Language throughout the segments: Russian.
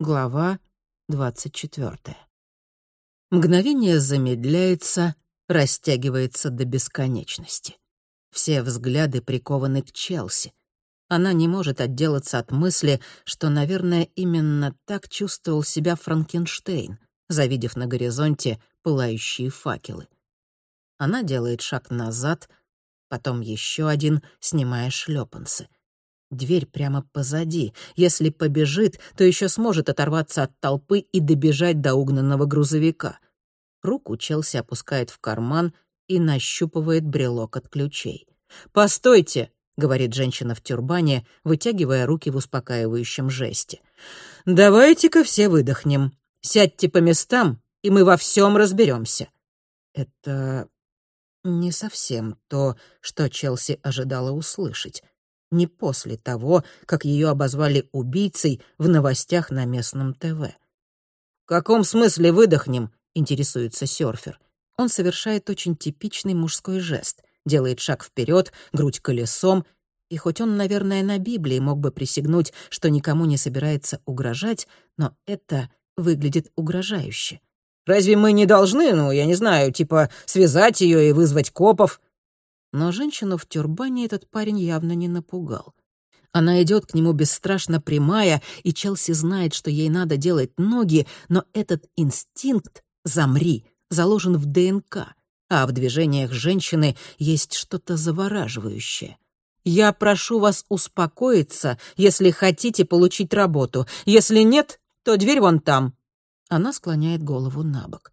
Глава двадцать четвертая. Мгновение замедляется, растягивается до бесконечности. Все взгляды прикованы к Челси. Она не может отделаться от мысли, что, наверное, именно так чувствовал себя Франкенштейн, завидев на горизонте пылающие факелы. Она делает шаг назад, потом еще один, снимая шлепанцы. Дверь прямо позади. Если побежит, то еще сможет оторваться от толпы и добежать до угнанного грузовика. Руку Челси опускает в карман и нащупывает брелок от ключей. «Постойте!» — говорит женщина в тюрбане, вытягивая руки в успокаивающем жесте. «Давайте-ка все выдохнем. Сядьте по местам, и мы во всем разберемся». Это не совсем то, что Челси ожидала услышать. Не после того, как ее обозвали убийцей в новостях на местном ТВ. «В каком смысле выдохнем?» — интересуется серфер. Он совершает очень типичный мужской жест. Делает шаг вперед, грудь колесом, и хоть он, наверное, на Библии мог бы присягнуть, что никому не собирается угрожать, но это выглядит угрожающе. Разве мы не должны, ну, я не знаю, типа связать ее и вызвать копов?» Но женщину в тюрбане этот парень явно не напугал. Она идет к нему бесстрашно прямая, и Челси знает, что ей надо делать ноги, но этот инстинкт «замри» заложен в ДНК, а в движениях женщины есть что-то завораживающее. «Я прошу вас успокоиться, если хотите получить работу. Если нет, то дверь вон там», она склоняет голову на бок.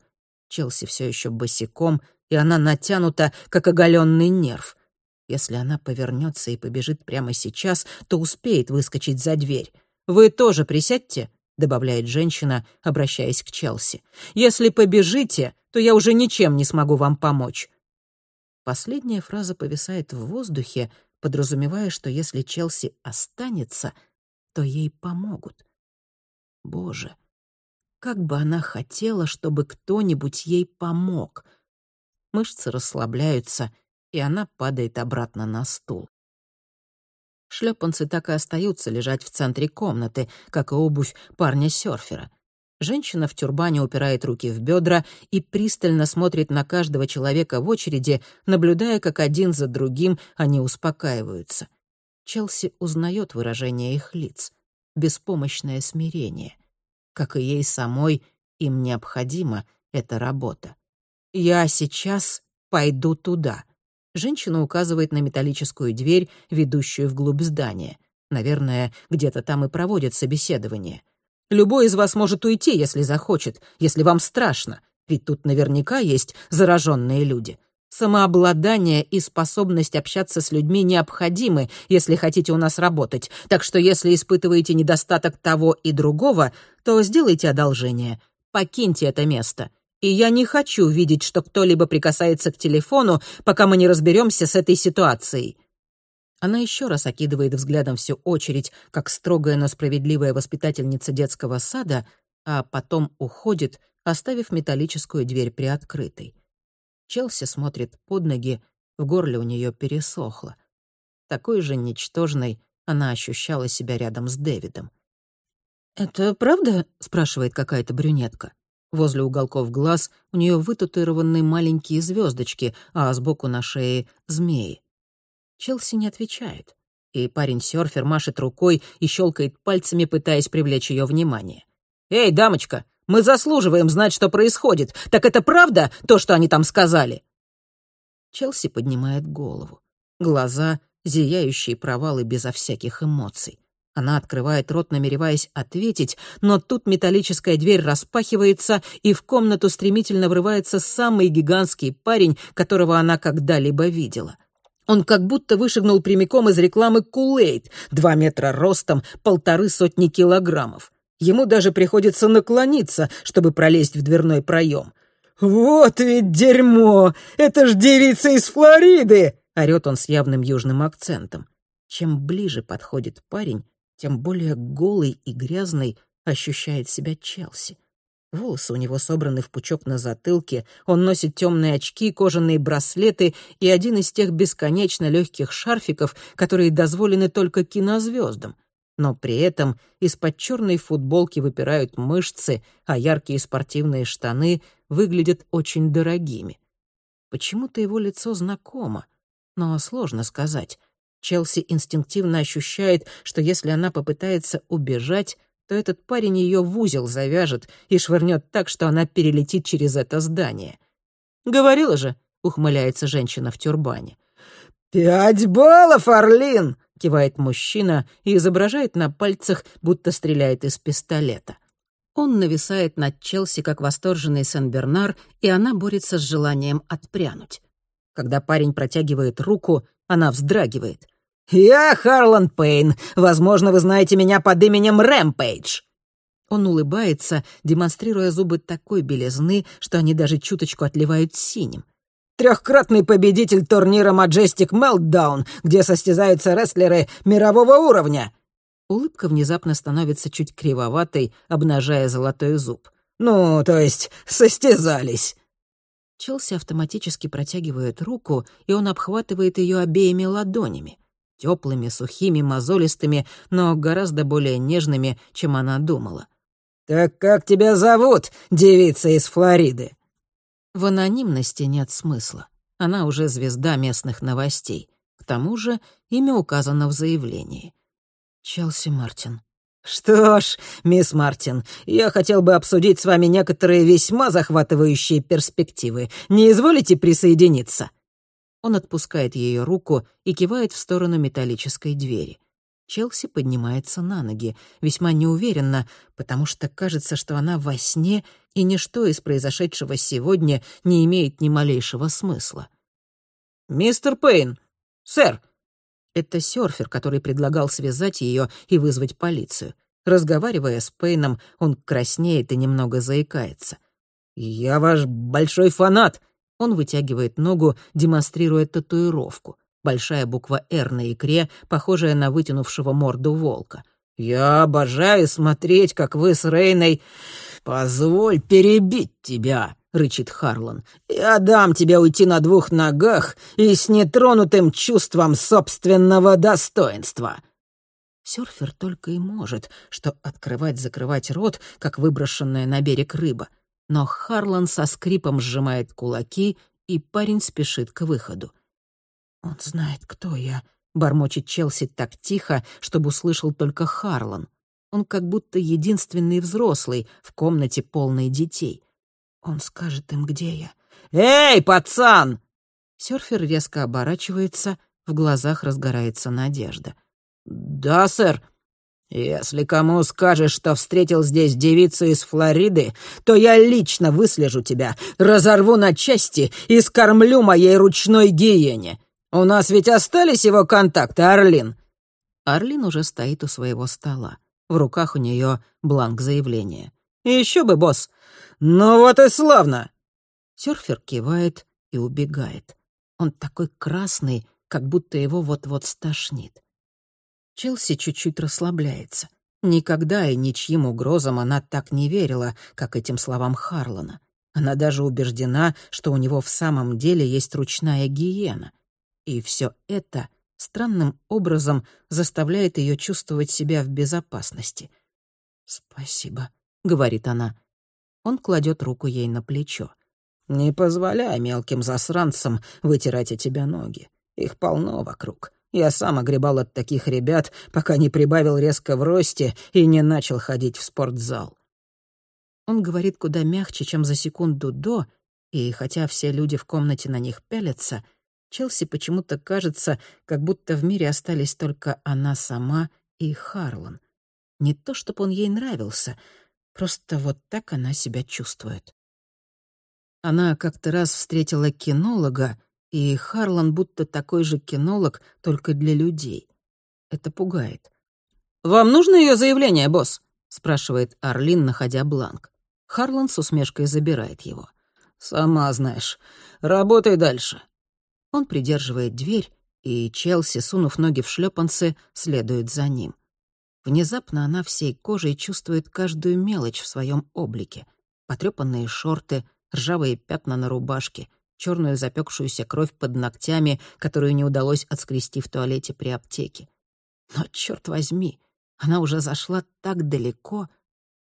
Челси все еще босиком, и она натянута, как оголенный нерв. Если она повернется и побежит прямо сейчас, то успеет выскочить за дверь. «Вы тоже присядьте», — добавляет женщина, обращаясь к Челси. «Если побежите, то я уже ничем не смогу вам помочь». Последняя фраза повисает в воздухе, подразумевая, что если Челси останется, то ей помогут. Боже, как бы она хотела, чтобы кто-нибудь ей помог. Мышцы расслабляются, и она падает обратно на стул. Шлепанцы так и остаются лежать в центре комнаты, как и обувь парня-сёрфера. Женщина в тюрбане упирает руки в бедра и пристально смотрит на каждого человека в очереди, наблюдая, как один за другим они успокаиваются. Челси узнает выражение их лиц. Беспомощное смирение как и ей самой, им необходима эта работа. «Я сейчас пойду туда». Женщина указывает на металлическую дверь, ведущую вглубь здания. Наверное, где-то там и проводят собеседование. Любой из вас может уйти, если захочет, если вам страшно, ведь тут наверняка есть зараженные люди. Самообладание и способность общаться с людьми необходимы, если хотите у нас работать. Так что если испытываете недостаток того и другого, то сделайте одолжение. Покиньте это место. И я не хочу видеть, что кто-либо прикасается к телефону, пока мы не разберемся с этой ситуацией. Она еще раз окидывает взглядом всю очередь, как строгая, но справедливая воспитательница детского сада, а потом уходит, оставив металлическую дверь приоткрытой. Челси смотрит под ноги, в горле у нее пересохло. Такой же ничтожной она ощущала себя рядом с Дэвидом. «Это правда?» — спрашивает какая-то брюнетка. Возле уголков глаз у нее вытатуированы маленькие звездочки, а сбоку на шее — змеи. Челси не отвечает, и парень-сёрфер машет рукой и щелкает пальцами, пытаясь привлечь ее внимание. «Эй, дамочка, мы заслуживаем знать, что происходит. Так это правда, то, что они там сказали?» Челси поднимает голову. Глаза — зияющие провалы безо всяких эмоций. Она открывает рот, намереваясь ответить, но тут металлическая дверь распахивается, и в комнату стремительно врывается самый гигантский парень, которого она когда-либо видела. Он как будто вышагнул прямиком из рекламы Кулейт, два метра ростом, полторы сотни килограммов. Ему даже приходится наклониться, чтобы пролезть в дверной проем. «Вот ведь дерьмо! Это ж девица из Флориды!» — орёт он с явным южным акцентом. Чем ближе подходит парень, тем более голый и грязный ощущает себя Челси. Волосы у него собраны в пучок на затылке, он носит темные очки, кожаные браслеты и один из тех бесконечно легких шарфиков, которые дозволены только кинозвездам. но при этом из-под черной футболки выпирают мышцы, а яркие спортивные штаны выглядят очень дорогими. Почему-то его лицо знакомо, но сложно сказать. Челси инстинктивно ощущает, что если она попытается убежать, то этот парень ее в узел завяжет и швырнет так, что она перелетит через это здание. «Говорила же», — ухмыляется женщина в тюрбане. «Пять баллов, Орлин!» — кивает мужчина и изображает на пальцах, будто стреляет из пистолета. Он нависает над Челси, как восторженный Сен-Бернар, и она борется с желанием отпрянуть. Когда парень протягивает руку, она вздрагивает. «Я Харлан Пейн. Возможно, вы знаете меня под именем Рэмпейдж». Он улыбается, демонстрируя зубы такой белизны, что они даже чуточку отливают синим. Трехкратный победитель турнира Majestic Meltdown, где состязаются рестлеры мирового уровня. Улыбка внезапно становится чуть кривоватой, обнажая золотой зуб. «Ну, то есть, состязались». Челси автоматически протягивает руку, и он обхватывает ее обеими ладонями. Теплыми, сухими, мозолистыми, но гораздо более нежными, чем она думала. «Так как тебя зовут, девица из Флориды?» В анонимности нет смысла. Она уже звезда местных новостей. К тому же имя указано в заявлении. Челси Мартин. «Что ж, мисс Мартин, я хотел бы обсудить с вами некоторые весьма захватывающие перспективы. Не изволите присоединиться?» Он отпускает ее руку и кивает в сторону металлической двери. Челси поднимается на ноги, весьма неуверенно, потому что кажется, что она во сне, и ничто из произошедшего сегодня не имеет ни малейшего смысла. «Мистер Пейн! Сэр!» Это серфер, который предлагал связать ее и вызвать полицию. Разговаривая с Пейном, он краснеет и немного заикается. «Я ваш большой фанат!» Он вытягивает ногу, демонстрируя татуировку. Большая буква «Р» на икре, похожая на вытянувшего морду волка. «Я обожаю смотреть, как вы с Рейной...» «Позволь перебить тебя!» — рычит Харлан. «Я дам тебе уйти на двух ногах и с нетронутым чувством собственного достоинства». Сёрфер только и может, что открывать-закрывать рот, как выброшенная на берег рыба. Но Харлан со скрипом сжимает кулаки, и парень спешит к выходу. «Он знает, кто я», — бормочет Челси так тихо, чтобы услышал только Харлан. Он как будто единственный взрослый в комнате полной детей. Он скажет им, где я. «Эй, пацан!» Сёрфер резко оборачивается, в глазах разгорается надежда. «Да, сэр. Если кому скажешь, что встретил здесь девицу из Флориды, то я лично выслежу тебя, разорву на части и скормлю моей ручной гиене. У нас ведь остались его контакты, Орлин?» Орлин уже стоит у своего стола. В руках у нее бланк заявления. «Еще бы, босс!» «Ну вот и славно!» Сёрфер кивает и убегает. Он такой красный, как будто его вот-вот стошнит. Челси чуть-чуть расслабляется. Никогда и ничьим угрозам она так не верила, как этим словам Харлана. Она даже убеждена, что у него в самом деле есть ручная гиена. И все это странным образом заставляет ее чувствовать себя в безопасности. «Спасибо», — говорит она. Он кладет руку ей на плечо. «Не позволяй мелким засранцам вытирать о тебя ноги. Их полно вокруг. Я сам огребал от таких ребят, пока не прибавил резко в росте и не начал ходить в спортзал». Он говорит куда мягче, чем за секунду до, и хотя все люди в комнате на них пялятся — Челси почему-то кажется, как будто в мире остались только она сама и Харлан. Не то, чтобы он ей нравился, просто вот так она себя чувствует. Она как-то раз встретила кинолога, и Харлан будто такой же кинолог, только для людей. Это пугает. «Вам нужно ее заявление, босс?» — спрашивает Арлин, находя бланк. Харлан с усмешкой забирает его. «Сама знаешь. Работай дальше. Он придерживает дверь, и Челси, сунув ноги в шлепанцы, следует за ним. Внезапно она всей кожей чувствует каждую мелочь в своем облике. Потрёпанные шорты, ржавые пятна на рубашке, черную запекшуюся кровь под ногтями, которую не удалось отскрести в туалете при аптеке. Но, черт возьми, Она уже зашла так далеко.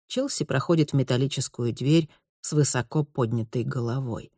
Челси проходит в металлическую дверь с высоко поднятой головой.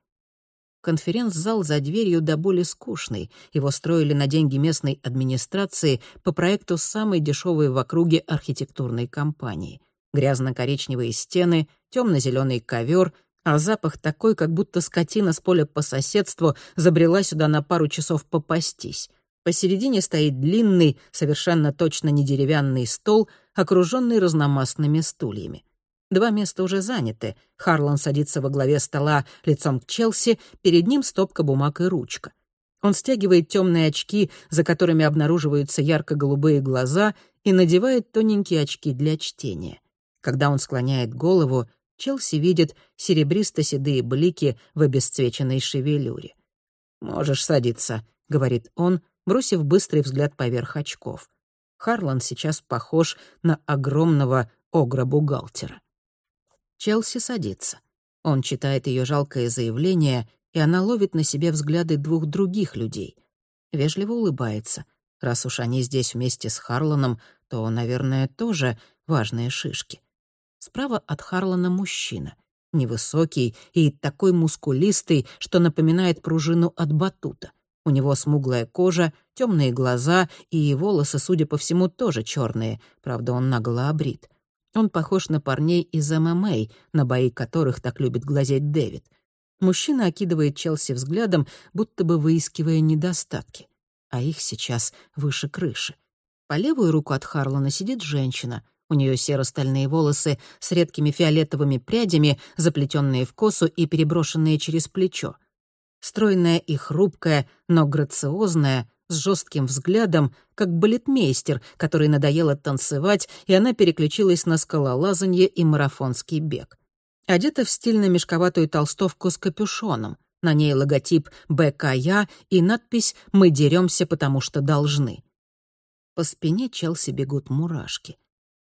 Конференц-зал за дверью до боли скучный. Его строили на деньги местной администрации по проекту самой дешевой в округе архитектурной компании. Грязно-коричневые стены, темно-зеленый ковер, а запах такой, как будто скотина с поля по соседству забрела сюда на пару часов попастись. Посередине стоит длинный, совершенно точно не деревянный стол, окруженный разномастными стульями. Два места уже заняты. Харлан садится во главе стола лицом к Челси, перед ним стопка бумаг и ручка. Он стягивает темные очки, за которыми обнаруживаются ярко-голубые глаза, и надевает тоненькие очки для чтения. Когда он склоняет голову, Челси видит серебристо-седые блики в обесцвеченной шевелюре. «Можешь садиться», — говорит он, бросив быстрый взгляд поверх очков. Харлан сейчас похож на огромного огра-бухгалтера. Челси садится. Он читает ее жалкое заявление, и она ловит на себе взгляды двух других людей. Вежливо улыбается. Раз уж они здесь вместе с Харланом, то, наверное, тоже важные шишки. Справа от Харлана мужчина. Невысокий и такой мускулистый, что напоминает пружину от батута. У него смуглая кожа, темные глаза и волосы, судя по всему, тоже черные. Правда, он нагло обрит. Он похож на парней из ММА, на бои которых так любит глазеть Дэвид. Мужчина окидывает Челси взглядом, будто бы выискивая недостатки. А их сейчас выше крыши. По левую руку от Харлана сидит женщина. У нее серо-стальные волосы с редкими фиолетовыми прядями, заплетенные в косу и переброшенные через плечо. Стройная и хрупкая, но грациозная, с жестким взглядом, как балетмейстер, который надоело танцевать, и она переключилась на скалолазанье и марафонский бег. Одета в стильно-мешковатую толстовку с капюшоном. На ней логотип БКЯ и надпись «Мы деремся, потому что должны». По спине Челси бегут мурашки.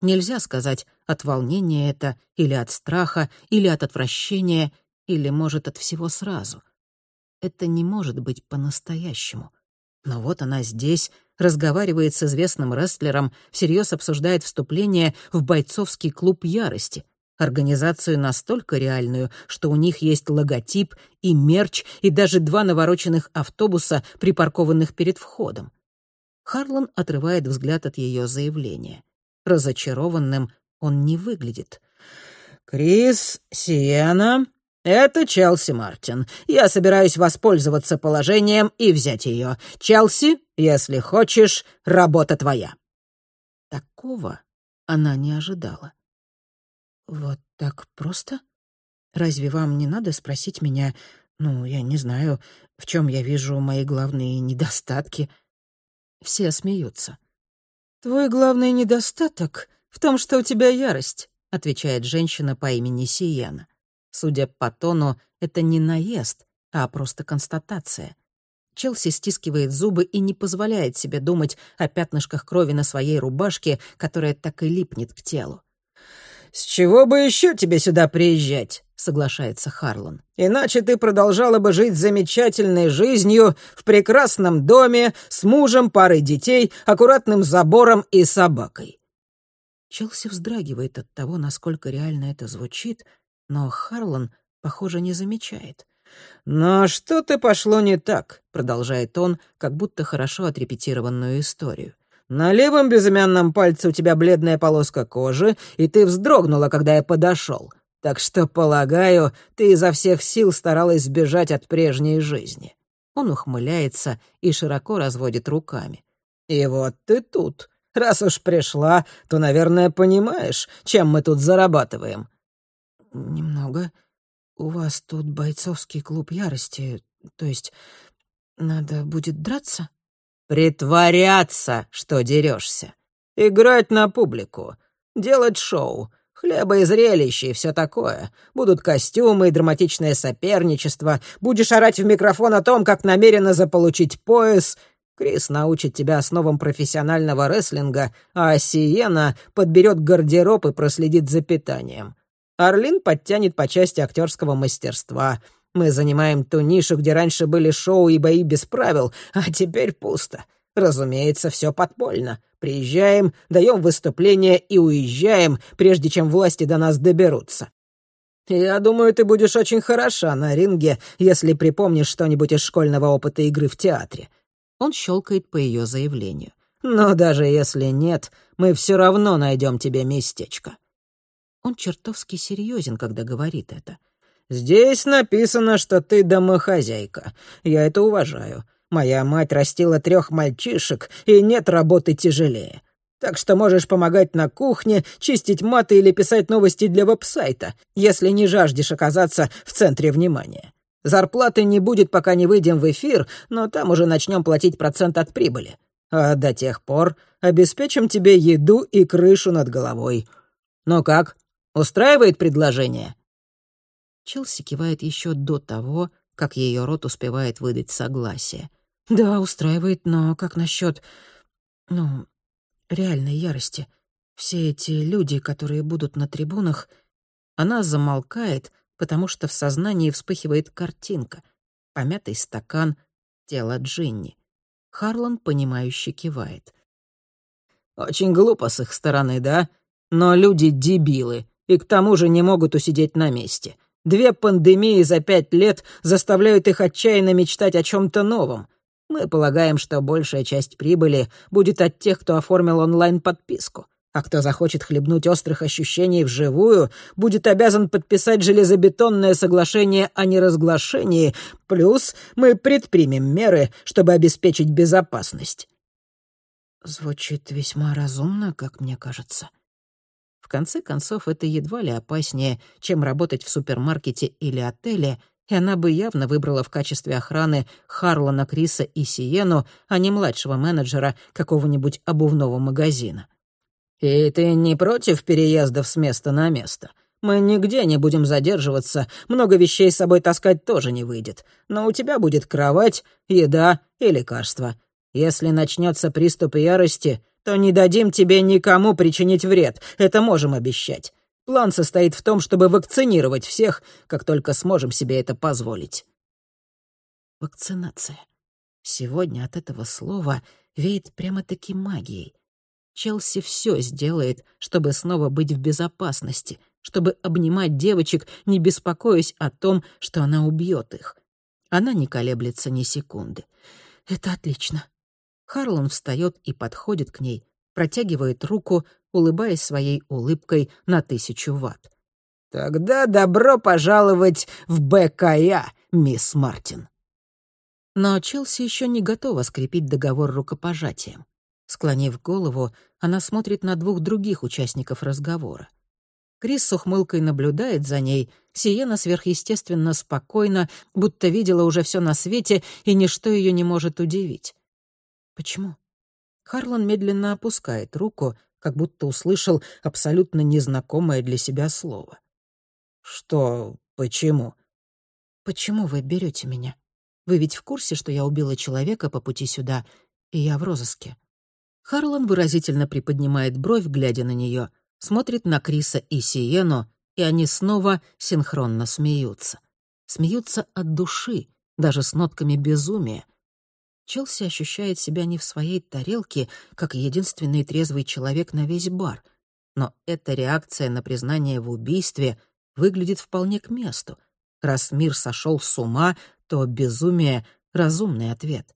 Нельзя сказать, от волнения это, или от страха, или от отвращения, или, может, от всего сразу. Это не может быть по-настоящему. Но вот она здесь, разговаривает с известным рестлером, всерьез обсуждает вступление в бойцовский клуб ярости, организацию настолько реальную, что у них есть логотип и мерч, и даже два навороченных автобуса, припаркованных перед входом. Харлан отрывает взгляд от ее заявления. Разочарованным он не выглядит. «Крис, Сиена, «Это Челси Мартин. Я собираюсь воспользоваться положением и взять ее. Челси, если хочешь, работа твоя». Такого она не ожидала. «Вот так просто? Разве вам не надо спросить меня, ну, я не знаю, в чем я вижу мои главные недостатки?» Все смеются. «Твой главный недостаток в том, что у тебя ярость», — отвечает женщина по имени Сиена. Судя по тону, это не наезд, а просто констатация. Челси стискивает зубы и не позволяет себе думать о пятнышках крови на своей рубашке, которая так и липнет к телу. «С чего бы еще тебе сюда приезжать?» — соглашается Харлан. «Иначе ты продолжала бы жить замечательной жизнью в прекрасном доме с мужем, парой детей, аккуратным забором и собакой». Челси вздрагивает от того, насколько реально это звучит, но Харлан, похоже, не замечает. «Но что-то пошло не так», — продолжает он, как будто хорошо отрепетированную историю. «На левом безымянном пальце у тебя бледная полоска кожи, и ты вздрогнула, когда я подошел. Так что, полагаю, ты изо всех сил старалась сбежать от прежней жизни». Он ухмыляется и широко разводит руками. «И вот ты тут. Раз уж пришла, то, наверное, понимаешь, чем мы тут зарабатываем. «Немного. У вас тут бойцовский клуб ярости, то есть надо будет драться?» «Притворяться, что дерешься. Играть на публику. Делать шоу. Хлеба и зрелища и все такое. Будут костюмы и драматичное соперничество. Будешь орать в микрофон о том, как намеренно заполучить пояс. Крис научит тебя основам профессионального рестлинга, а Сиена подберет гардероб и проследит за питанием. Орлин подтянет по части актерского мастерства. Мы занимаем ту нишу, где раньше были шоу и бои без правил, а теперь пусто. Разумеется, все подпольно. Приезжаем, даем выступление и уезжаем, прежде чем власти до нас доберутся. Я думаю, ты будешь очень хороша на ринге, если припомнишь что-нибудь из школьного опыта игры в театре. Он щелкает по ее заявлению. Но даже если нет, мы все равно найдем тебе местечко. Он чертовски серьезен, когда говорит это. «Здесь написано, что ты домохозяйка. Я это уважаю. Моя мать растила трех мальчишек, и нет работы тяжелее. Так что можешь помогать на кухне, чистить маты или писать новости для веб-сайта, если не жаждешь оказаться в центре внимания. Зарплаты не будет, пока не выйдем в эфир, но там уже начнем платить процент от прибыли. А до тех пор обеспечим тебе еду и крышу над головой. Ну как, устраивает предложение?» Челси кивает еще до того, как ее рот успевает выдать согласие. «Да, устраивает, но как насчет, ну, реальной ярости? Все эти люди, которые будут на трибунах...» Она замолкает, потому что в сознании вспыхивает картинка. Помятый стакан, тело Джинни. Харлан, понимающе кивает. «Очень глупо с их стороны, да? Но люди дебилы, и к тому же не могут усидеть на месте. Две пандемии за пять лет заставляют их отчаянно мечтать о чем-то новом. Мы полагаем, что большая часть прибыли будет от тех, кто оформил онлайн-подписку. А кто захочет хлебнуть острых ощущений вживую, будет обязан подписать железобетонное соглашение о неразглашении, плюс мы предпримем меры, чтобы обеспечить безопасность. Звучит весьма разумно, как мне кажется. В конце концов, это едва ли опаснее, чем работать в супермаркете или отеле, и она бы явно выбрала в качестве охраны Харлана Криса и Сиену, а не младшего менеджера какого-нибудь обувного магазина. «И ты не против переездов с места на место? Мы нигде не будем задерживаться, много вещей с собой таскать тоже не выйдет. Но у тебя будет кровать, еда и лекарства. Если начнется приступ ярости, то не дадим тебе никому причинить вред, это можем обещать. План состоит в том, чтобы вакцинировать всех, как только сможем себе это позволить». Вакцинация. Сегодня от этого слова веет прямо-таки магией. Челси все сделает, чтобы снова быть в безопасности, чтобы обнимать девочек, не беспокоясь о том, что она убьет их. Она не колеблется ни секунды. Это отлично. Харлан встает и подходит к ней, протягивает руку, улыбаясь своей улыбкой на тысячу ватт. «Тогда добро пожаловать в БКЯ, мисс Мартин». Но Челси еще не готова скрепить договор рукопожатием. Склонив голову, она смотрит на двух других участников разговора. Крис с ухмылкой наблюдает за ней, Сиена сверхъестественно спокойно, будто видела уже все на свете, и ничто ее не может удивить. Почему? Харлан медленно опускает руку, как будто услышал абсолютно незнакомое для себя слово. «Что? Почему?» «Почему вы берете меня? Вы ведь в курсе, что я убила человека по пути сюда, и я в розыске?» Харлан выразительно приподнимает бровь, глядя на нее, смотрит на Криса и Сиену, и они снова синхронно смеются. Смеются от души, даже с нотками безумия, Челси ощущает себя не в своей тарелке, как единственный трезвый человек на весь бар. Но эта реакция на признание в убийстве выглядит вполне к месту. Раз мир сошел с ума, то безумие — разумный ответ.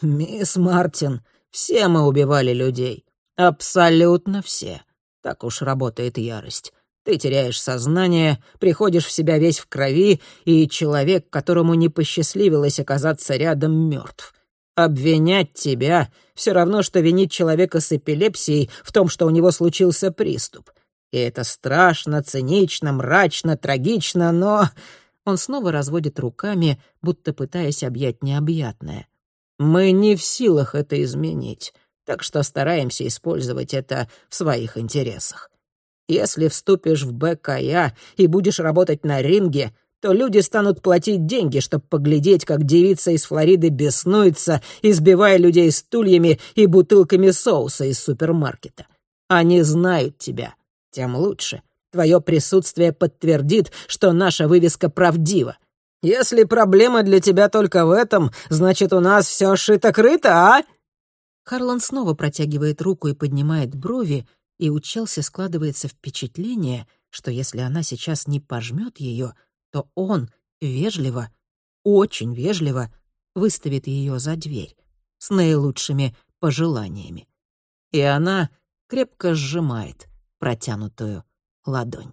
«Мисс Мартин, все мы убивали людей. Абсолютно все. Так уж работает ярость. Ты теряешь сознание, приходишь в себя весь в крови, и человек, которому не посчастливилось оказаться рядом, мертв. Обвинять тебя — все равно, что винить человека с эпилепсией в том, что у него случился приступ. И это страшно, цинично, мрачно, трагично, но...» Он снова разводит руками, будто пытаясь объять необъятное. «Мы не в силах это изменить, так что стараемся использовать это в своих интересах. Если вступишь в БКЯ и будешь работать на ринге, то люди станут платить деньги, чтобы поглядеть, как девица из Флориды беснуется, избивая людей стульями и бутылками соуса из супермаркета. Они знают тебя. Тем лучше. Твое присутствие подтвердит, что наша вывеска правдива. Если проблема для тебя только в этом, значит, у нас все шито-крыто, а?» Харлан снова протягивает руку и поднимает брови, и у Челси складывается впечатление, что если она сейчас не пожмет ее, то он вежливо, очень вежливо выставит ее за дверь с наилучшими пожеланиями. И она крепко сжимает протянутую ладонь.